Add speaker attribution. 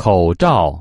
Speaker 1: 口罩。